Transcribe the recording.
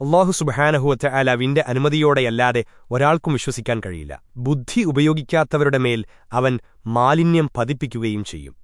അള്ളാഹു സുബഹാനഹുവറ്റ അലാവിന്റെ അനുമതിയോടെയല്ലാതെ ഒരാൾക്കും വിശ്വസിക്കാൻ കഴിയില്ല. ബുദ്ധി ഉപയോഗിക്കാത്തവരുടെ മേൽ അവൻ മാലിന്യം പതിപ്പിക്കുകയും ചെയ്യും.